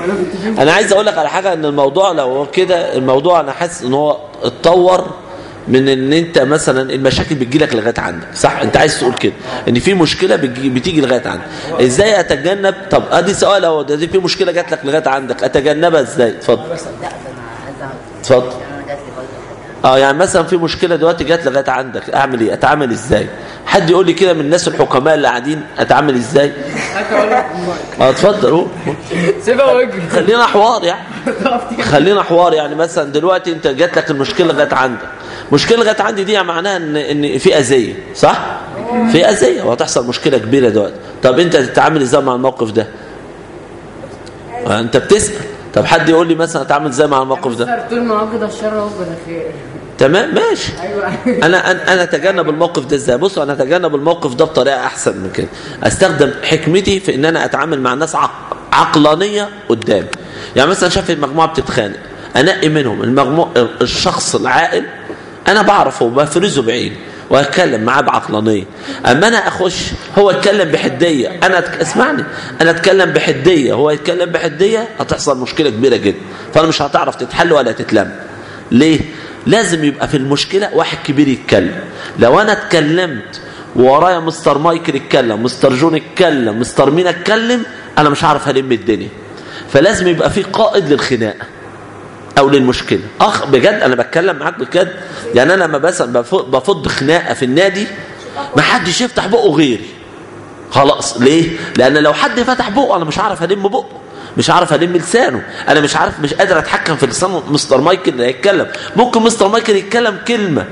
أنا عايز أقول لك على حاجة إن الموضوع لو كده الموضوع أنا حاسس إن هو اتطور من إن أنت مثلا المشاكل بتجي لك لغاية عندك صح؟ أنت عايز تقول كده. إن في مشكلة بتجي, بتيجي لغاية عندك. إزاي أتجنب؟ طب أدي سؤال أهو ده في مشكلة جات لك لغاية عندك أتجنبها إزاي؟ اتفضل. اتفضل. حاجة. آه يعني مثلا في مشكلة دلوقتي جات لغاية عندك أعمل إيه؟ أتعامل إزاي؟ حد يقول لي كده من الناس الحكماء اللي قاعدين أتعامل إزاي؟ آه اتفضل. سيبها واجري خلينا حوار يعني. خلينا حوار يعني مثلا دلوقتي أنت جات لك المشكلة لغاية عندك. مشكلة لغاية عندي دي معناها ان إن في اذيه صح؟ في اذيه وهتحصل مشكلة كبيرة دلوقتي. طب أنت تتعامل إزاي مع الموقف ده؟ آه، أنت بتسأل. طب حد يقول لي مثلا أتعامل إزاي مع الموقف ده؟ طول ما وجد الشر وجد الخير تمام ماشي. أيوه. أنا أنا أتجنب الموقف ده إزاي؟ بص أنا أتجنب الموقف ده بطريقة أحسن من كده. أستخدم حكمتي في إن أنا أتعامل مع ناس عق... عقلانية قدام. يعني مثلا شايف المجموعة بتتخانق. أنقي منهم المجموع الشخص العاقل أنا بعرفه وبفرزه بعيني وأتكلم معاه بعقلانيه أما أنا أخش هو يتكلم بحدية أنا أتك... اسمعني أنا أتكلم بحدية هو يتكلم بحدية هتحصل مشكلة كبيرة جدا. فأنا مش هتعرف تتحل ولا تتلم. ليه؟ لازم يبقى في المشكلة واحد كبير يتكلم. لو أنا اتكلمت ورايا مستر مايكل يتكلم مستر جون يتكلم مستر مين اتكلم أنا مش هعرف ألم الدنيا. فلازم يبقى في قائد للخناقة. أو للمشكلة. أخ بجد أنا بتكلم معاك بجد. يعني أنا لما بفض خناقة في النادي ما حدش يفتح بقه غيري. خلاص ليه؟ لأن لو حد فتح بقه أنا مش هعرف الم بقه. مش عارف الم لسانه. أنا مش عارف مش قادر أتحكم في لسان مستر مايكل اللي هيتكلم ممكن مستر مايكل يتكلم كلمة.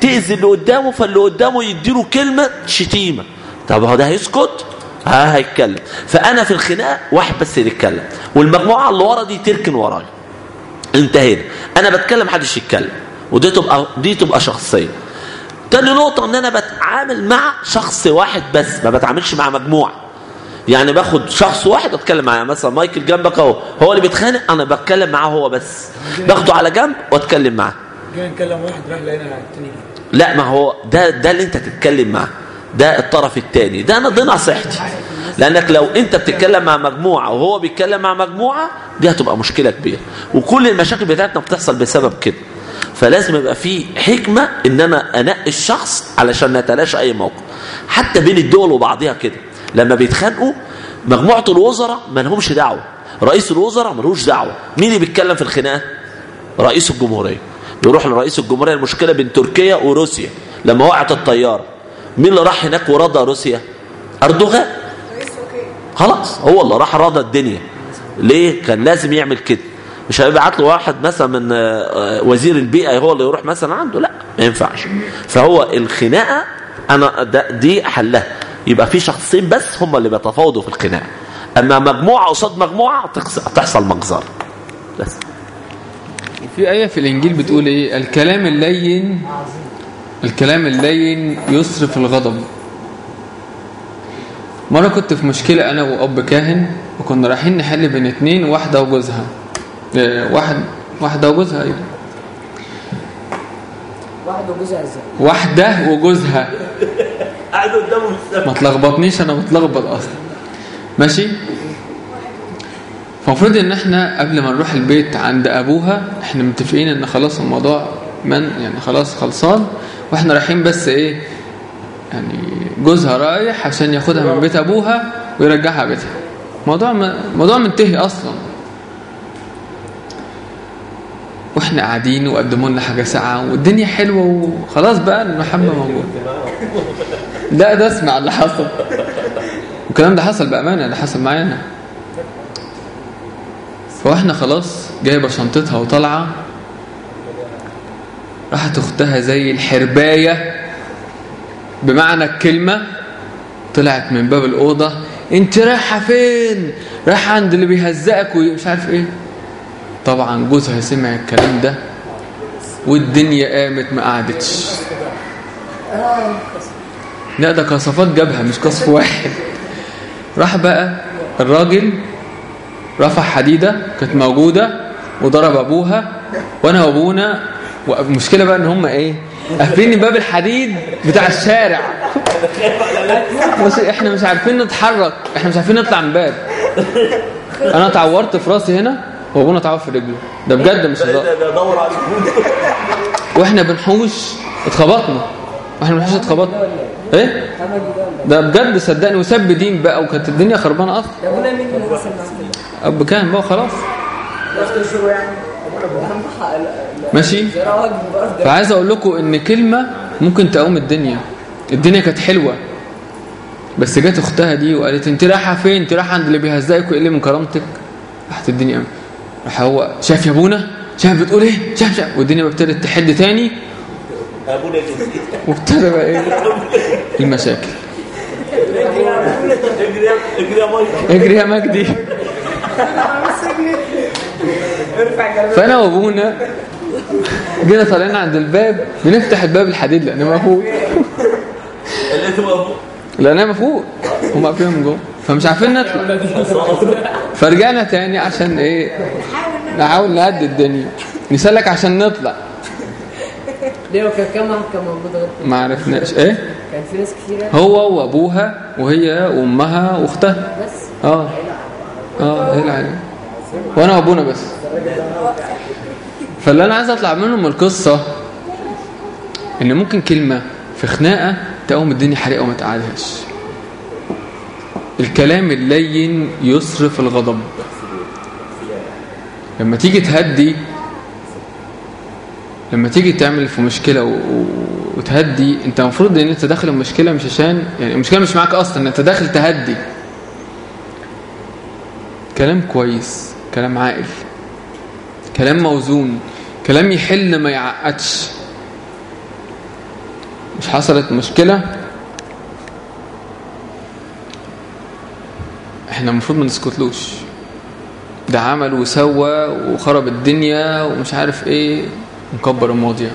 تأذي اللي قدامه فاللي قدامه يديله كلمة شتيمة. طب هو ده هيسكت؟ ها هيتكلم. فأنا في الخناقة واحد بس اللي يتكلم. والمجموعة اللي ورا دي تركن ورايا. انتهينا. أنا بتكلم محدش يتكلم ودي تبقى دي تبقى شخصيه تاني نقطة إن أنا بتعامل مع شخص واحد بس ما بتعاملش مع مجموعة. يعني باخد شخص واحد اتكلم معاه مثلا مايكل جنبك أهو هو اللي بيتخانق أنا بتكلم معاه هو بس. باخده على جنب وأتكلم معاه. جينا نكلم واحد راح لقينا التاني. لا ما هو ده ده اللي أنت تتكلم معاه ده الطرف الثاني ده أنا دي نصيحتي. لأنك لو أنت بتتكلم مع مجموعة وهو بيتكلم مع مجموعة دي هتبقى مشكلة كبيرة. وكل المشاكل بتاعتنا بتحصل بسبب كده. فلازم يبقى في حكمة إن أنا أنقي الشخص علشان نتلاشى أي موقف. حتى بين الدول وبعضها كده. لما بيتخانقوا مجموعة الوزراء ما لهمش دعوة. رئيس الوزراء ملوش دعوة. مين اللي بيتكلم في الخناقة؟ رئيس الجمهورية. بيروح لرئيس الجمهورية. المشكلة بين تركيا وروسيا. لما وقعت الطيارة مين اللي راح هناك ورضى روسيا؟ أردوغان. خلاص هو اللي راح رضى الدنيا. ليه؟ كان لازم يعمل كده. مش هيبعت له واحد مثلا من آه، آه، وزير البيئة هو اللي يروح مثلا عنده؟ لا ما ينفعش. فهو الخناقة أنا دي حلها. يبقى في شخصين بس هم اللي بيتفاوضوا في الخناقة. أما مجموعة قصاد مجموعة تحصل مجزرة. بس. في آية في الإنجيل بتقول إيه؟ الكلام اللين الكلام اللين يصرف الغضب. مرة كنت في مشكلة أنا وأب كاهن وكنا رايحين نحل بين اتنين واحدة وجوزها. إيه، واحد واحدة وجوزها أيوة. واحد وجوزها إزاي؟ واحدة وجوزها. قاعد قدامه ما تلخبطنيش أنا متلخبط أصلا. ماشي؟ فالمفروض إن إحنا قبل ما نروح البيت عند أبوها إحنا متفقين إن خلاص الموضوع من يعني خلاص خلصان وإحنا رايحين بس إيه يعني جوزها رايح عشان ياخدها من بيت أبوها ويرجعها بيتها. موضوع. موضوع منتهي أصلا. وإحنا قاعدين وقدموا لنا حاجة ساعه والدنيا حلوة وخلاص بقى المحبة موجودة. لا ده اسمع اللي حصل. والكلام ده حصل بأمانة ده حصل معايا انا فإحنا خلاص جايبة شنطتها وطالعة. راحت أختها زي الحرباية. بمعنى الكلمة طلعت من باب الأوضة. انت رايحة فين؟ رايحة عند اللي بيهزقك ومش عارف إيه. طبعا جوزها سمع الكلام ده والدنيا قامت ما قعدتش. لا ده قصفات جابها مش قصف واحد. راح بقى الراجل رفع حديدة كانت موجودة وضرب أبوها وأنا وأبونا والمشكلة بقى إن هم إيه؟ قافلين باب الحديد بتاع الشارع. مش إحنا مش عارفين نتحرك إحنا مش عارفين نطلع من باب. أنا اتعورت في راسي هنا وأبونا اتعور في رجله. ده بجد مش هزار. بدور على وإحنا بنحوش اتخبطنا. وإحنا بنحوش اتخبطنا. إيه؟ ده بجد صدقني. وسب دين بقى وكانت الدنيا خربانة أصلا. ده ابونا مين اللي حصل معاه كده؟ اب كان بقى خلاص. يعني؟ ماشي؟ فعايز أقول لكم إن كلمة ممكن تقوم الدنيا. الدنيا كانت حلوة. بس جت أختها دي وقالت أنت رايحة فين؟ أنت رايحة عند اللي بيهزقك وايه من كرامتك. راحت الدنيا قامت. راح هو شاف يا أبونا؟ شاف بتقول إيه؟ شاف شاف والدنيا ابتدت تحد تاني. وابتدى بقى إيه؟ المشاكل. اجري يا مجدي. فانا وابونا جينا طالعين عند الباب بنفتح الباب الحديد لأن مقفول. لأن مقفول. هم قافلين من جوه. فمش عارفين نطلع. فرجعنا تاني عشان إيه؟ نحاول نهدي الدنيا. نسلك عشان نطلع. ليه؟ وكان كام واحد كان موجود غير ما عرفناش. إيه؟ كان في ناس كتيرة. هو وأبوها وهي وأمها وأختها. بس؟ آه. آه هي العيلة. وأنا وأبونا بس. فاللي أنا عايز أطلع منه من القصة إن ممكن كلمة في خناقة تقوم الدنيا حريقة وما تقعدهاش. الكلام اللين يصرف الغضب. لما تيجي تهدي لما تيجي تعمل في مشكلة و... وتهدي أنت المفروض إن أنت داخل المشكلة مش عشان يعني المشكلة مش معاك أصلا أنت داخل تهدي. كلام كويس كلام عاقل. كلام موزون كلام يحل ما يعقدش. مش حصلت مشكلة؟ إحنا المفروض ما نسكتلوش. ده عمل وسوى وخرب الدنيا ومش عارف إيه نكبر المواضيع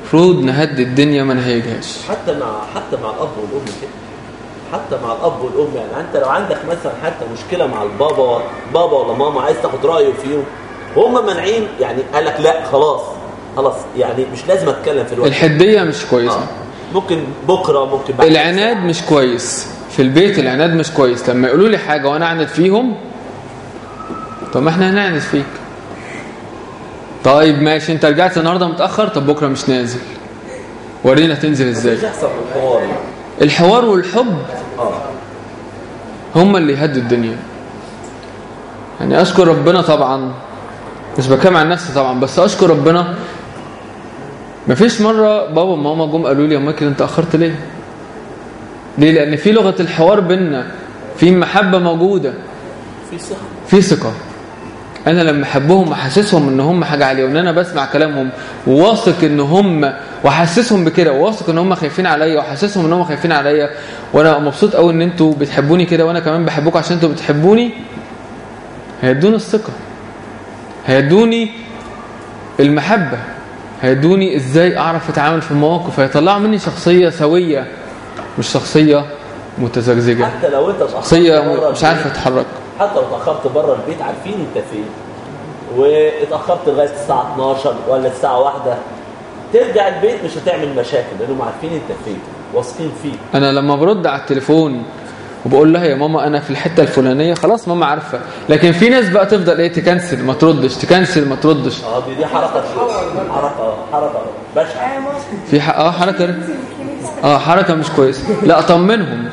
المفروض نهدي الدنيا ما نهيجهاش. حتى مع حتى مع الأب والأم كده. حتى مع الأب والأم يعني. انت لو عندك مثلا حتى مشكلة مع البابا بابا ولا ماما عايز تاخد رأيه فيهم؟ وهم مانعين يعني قال لك لا خلاص خلاص يعني مش لازم أتكلم في الوقت. الحدية مش كويسة. آه. ممكن بكرة ممكن بعد العناد مش كويس. في البيت العناد مش كويس. لما يقولوا لي حاجة وأنا أعند فيهم؟ طب ما إحنا هنعند فيك. طيب ماشي أنت رجعت النهارده متأخر؟ طب بكرة مش نازل. ورينا تنزل إزاي. الحوار. الحوار والحب آه. هما اللي يهدوا الدنيا. يعني أشكر ربنا طبعا. مش بكلم عن نفسي طبعا بس أشكر ربنا. مفيش مرة بابا وماما جم قالوا لي يا مايكل أنت أخرت ليه؟ ليه؟ لأن في لغة الحوار بينا في محبة موجودة. في ثقة. في ثقة. أنا لما أحبهم وأحسسهم إن هم حاجة عالية وإن أنا بسمع كلامهم وواثق إن هم وأحسسهم بكده وواثق إن هم خايفين عليا وأحسسهم إن هم خايفين عليا وأنا مبسوط قوي إن أنتوا بتحبوني كده وأنا كمان بحبكم عشان أنتوا بتحبوني هيدوني الثقة. هيدوني المحبة هيدوني إزاي أعرف أتعامل في المواقف هيطلعوا مني شخصية سوية مش شخصية متزجزجة. حتى لو أنت شخصية مش عارفة البيت- تتحرك حتى لو اتأخرت بره البيت عارفين أنت فين. واتأخرت لغاية الساعة 12 ولا الساعة 1 ترجع البيت مش هتعمل مشاكل لأنهم عارفين أنت فين واثقين فيك. أنا لما برد على التليفون وبقول لها يا ماما أنا في الحتة الفلانية. خلاص ماما عارفة. لكن في ناس بقى تفضل إيه تكنسل ما تردش تكنسل ما تردش. آه دي دي حركة حركة حركة. بشعة. في ح- آه حركة آه حركة مش كويسة لا طمنهم.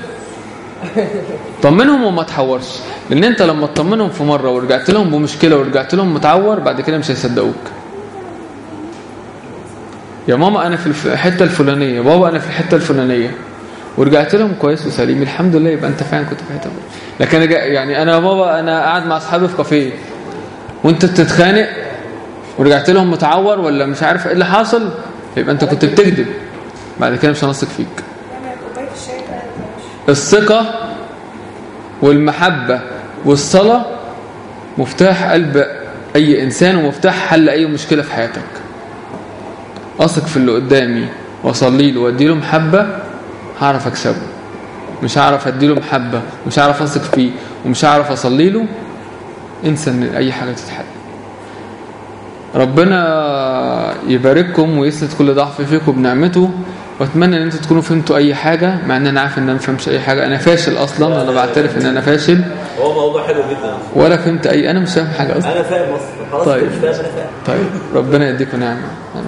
طمنهم وما تحورش. لأن أنت لما تطمنهم في مرة ورجعت لهم بمشكلة ورجعت لهم متعور بعد كده مش هيصدقوك. يا ماما أنا في الف- الحتة الفلانية. بابا أنا في الحتة الفلانية. ورجعت لهم كويس وسليم. الحمد لله يبقى انت فعلا كنت في حتة. لكن جا- يعني أنا بابا أنا قاعد مع أصحابي في كافيه. وأنت بتتخانق ورجعت لهم متعور ولا مش عارف إيه اللي حاصل يبقى أنت كنت بتكذب. بعد كده مش هنثق فيك. أنا الثقة والمحبة والصلاة مفتاح قلب أي إنسان ومفتاح حل أي مشكلة في حياتك. أثق في اللي قدامي وأصلي له وأدي له محبة هعرف أكسبه. مش هعرف أدي له محبة مش هعرف أثق فيه ومش هعرف أصلي له انسى إن أي حاجة تتحل ربنا يبارككم ويسند كل ضعف فيكم بنعمته واتمنى ان أنتوا تكونوا فهمتوا اي حاجة مع ان أنا عارف ان أنا ما فهمش اي حاجة. أنا فاشل أصلا أنا بعترف ان أنا فاشل. هو موضوع حلو جدا. ولا فهمت اي أنا مش فاهم حاجة أصلا. أنا فاهم أصلا. خلاص طيب. مش فاهم أنا فاهم. طيب. ربنا يديكم نعمة. عايز